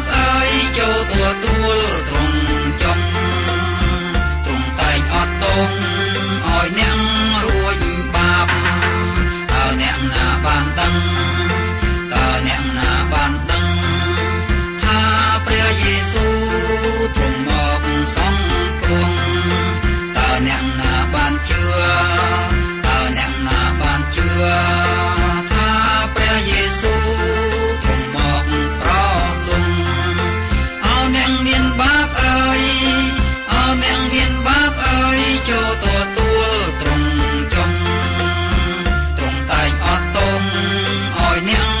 បអើយចូលទទួលទ្រង់ចុងទ្រង់តែងអត់ទងឲ្យអ្នករួចបាបតើអ្នកណាបានដឹងតើអ្នកណាបានដឹងថាព្រះយេស៊ូវទ្រង់មកសង់គ្រងតើអ្នកណាបានជឿតើអ្នកណាបានជឿ en el